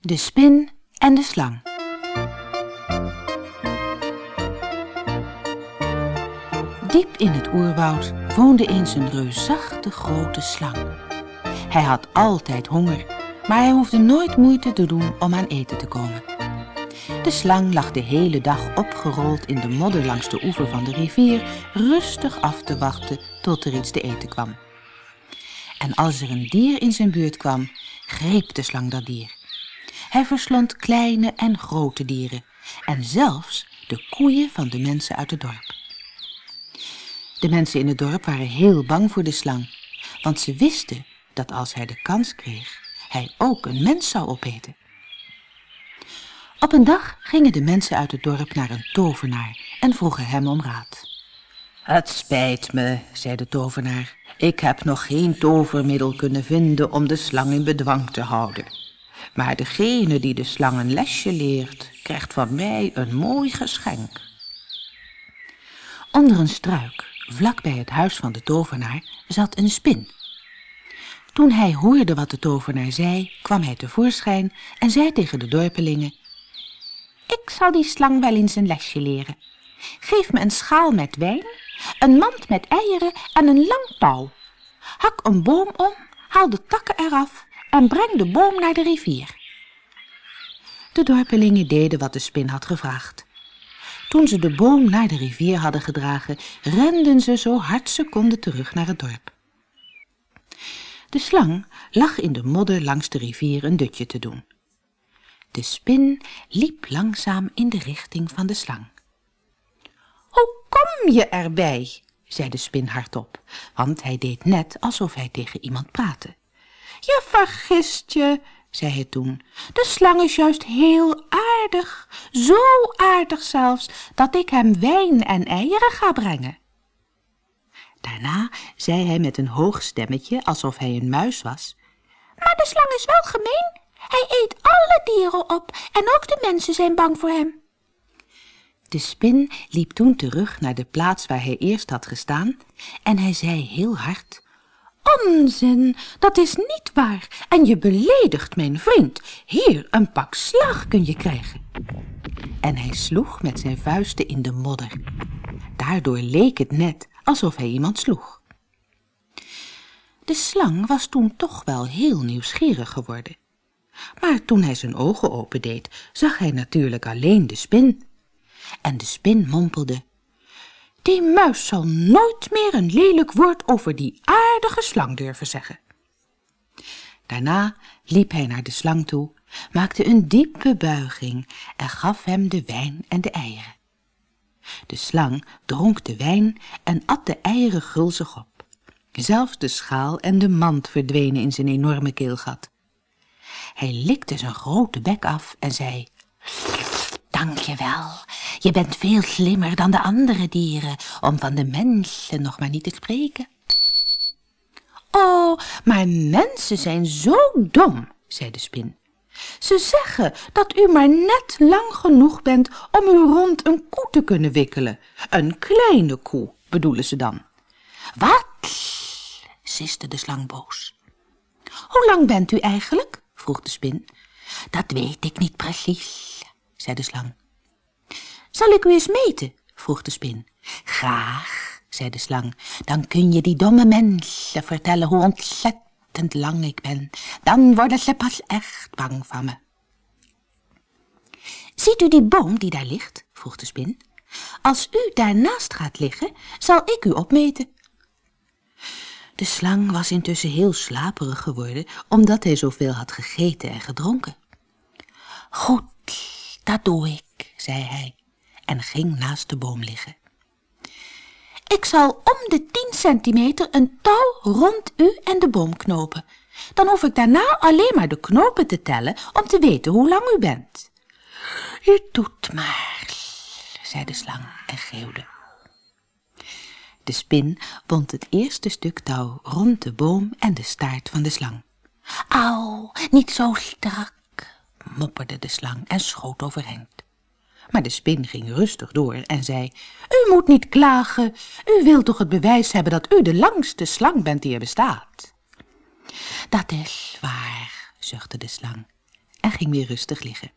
De spin en de slang. Diep in het oerwoud woonde eens een reusachtig grote slang. Hij had altijd honger, maar hij hoefde nooit moeite te doen om aan eten te komen. De slang lag de hele dag opgerold in de modder langs de oever van de rivier, rustig af te wachten tot er iets te eten kwam. En als er een dier in zijn buurt kwam, greep de slang dat dier. Hij verslond kleine en grote dieren en zelfs de koeien van de mensen uit het dorp. De mensen in het dorp waren heel bang voor de slang, want ze wisten dat als hij de kans kreeg, hij ook een mens zou opeten. Op een dag gingen de mensen uit het dorp naar een tovenaar en vroegen hem om raad. Het spijt me, zei de tovenaar. Ik heb nog geen tovermiddel kunnen vinden om de slang in bedwang te houden. Maar degene die de slang een lesje leert, krijgt van mij een mooi geschenk. Onder een struik, vlak bij het huis van de tovenaar, zat een spin. Toen hij hoorde wat de tovenaar zei, kwam hij tevoorschijn en zei tegen de dorpelingen... Ik zal die slang wel eens een lesje leren. Geef me een schaal met wijn, een mand met eieren en een lang touw. Hak een boom om, haal de takken eraf en breng de boom naar de rivier. De dorpelingen deden wat de spin had gevraagd. Toen ze de boom naar de rivier hadden gedragen, renden ze zo hard ze konden terug naar het dorp. De slang lag in de modder langs de rivier een dutje te doen. De spin liep langzaam in de richting van de slang. Hoe kom je erbij? zei de spin hardop, want hij deed net alsof hij tegen iemand praatte. Je vergist je, zei hij toen. De slang is juist heel aardig, zo aardig zelfs, dat ik hem wijn en eieren ga brengen. Daarna zei hij met een hoog stemmetje, alsof hij een muis was. Maar de slang is wel gemeen. Hij eet alle dieren op en ook de mensen zijn bang voor hem. De spin liep toen terug naar de plaats waar hij eerst had gestaan en hij zei heel hard... Onzin, dat is niet waar en je beledigt mijn vriend. Hier, een pak slag kun je krijgen. En hij sloeg met zijn vuisten in de modder. Daardoor leek het net alsof hij iemand sloeg. De slang was toen toch wel heel nieuwsgierig geworden. Maar toen hij zijn ogen opendeed, zag hij natuurlijk alleen de spin. En de spin mompelde, die muis zal nooit meer een lelijk woord over die aardige slang durven zeggen. Daarna liep hij naar de slang toe, maakte een diepe buiging en gaf hem de wijn en de eieren. De slang dronk de wijn en at de eieren gulzig op. Zelfs de schaal en de mand verdwenen in zijn enorme keelgat. Hij likte zijn grote bek af en zei... Dank je wel. Je bent veel slimmer dan de andere dieren, om van de mensen nog maar niet te spreken. Oh, maar mensen zijn zo dom, zei de spin. Ze zeggen dat u maar net lang genoeg bent om u rond een koe te kunnen wikkelen. Een kleine koe, bedoelen ze dan. Wat? siste de slang boos. Hoe lang bent u eigenlijk? vroeg de spin. Dat weet ik niet precies, zei de slang. Zal ik u eens meten? vroeg de spin. Graag, zei de slang. Dan kun je die domme mensen vertellen hoe ontzettend lang ik ben. Dan worden ze pas echt bang van me. Ziet u die boom die daar ligt? vroeg de spin. Als u daarnaast gaat liggen, zal ik u opmeten. De slang was intussen heel slaperig geworden, omdat hij zoveel had gegeten en gedronken. Goed, dat doe ik, zei hij en ging naast de boom liggen. Ik zal om de tien centimeter een touw rond u en de boom knopen. Dan hoef ik daarna alleen maar de knopen te tellen om te weten hoe lang u bent. U doet maar, zei de slang en geeuwde. De spin bond het eerste stuk touw rond de boom en de staart van de slang. Au, niet zo strak, mopperde de slang en schoot overeind. Maar de spin ging rustig door en zei, u moet niet klagen, u wilt toch het bewijs hebben dat u de langste slang bent die er bestaat. Dat is waar, zuchtte de slang, en ging weer rustig liggen.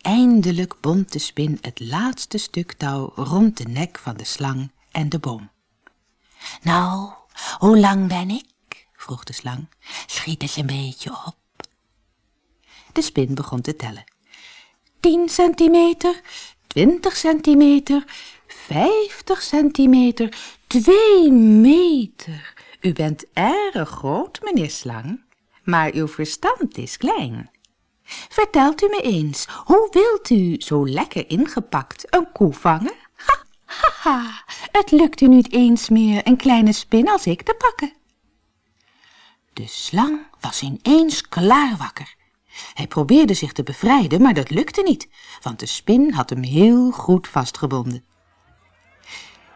Eindelijk bond de spin het laatste stuk touw rond de nek van de slang en de boom. Nou, hoe lang ben ik? vroeg de slang. Schiet eens een beetje op. De spin begon te tellen. Tien centimeter, twintig centimeter, vijftig centimeter, twee meter. U bent erg groot, meneer Slang, maar uw verstand is klein. Vertelt u me eens, hoe wilt u, zo lekker ingepakt, een koe vangen? Ha, ha, ha, het lukt u niet eens meer een kleine spin als ik te pakken. De slang was ineens klaar wakker. Hij probeerde zich te bevrijden, maar dat lukte niet, want de spin had hem heel goed vastgebonden.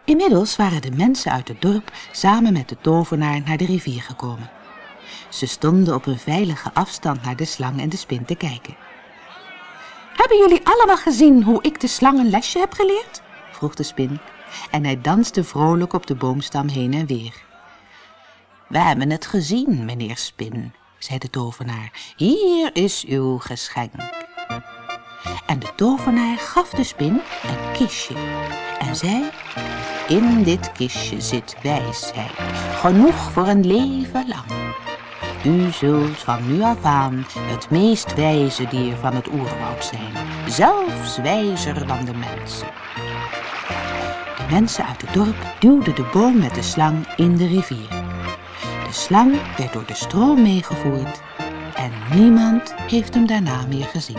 Inmiddels waren de mensen uit het dorp samen met de tovenaar naar de rivier gekomen. Ze stonden op een veilige afstand naar de slang en de spin te kijken. Hebben jullie allemaal gezien hoe ik de slang een lesje heb geleerd? vroeg de spin en hij danste vrolijk op de boomstam heen en weer. We hebben het gezien, meneer Spin, zei de tovenaar. Hier is uw geschenk. En de tovenaar gaf de spin een kistje en zei... In dit kistje zit wijsheid, genoeg voor een leven lang. U zult van nu af aan het meest wijze dier van het oerwoud zijn, zelfs wijzer dan de mensen. De mensen uit het dorp duwden de boom met de slang in de rivier. De slang werd door de stroom meegevoerd en niemand heeft hem daarna meer gezien.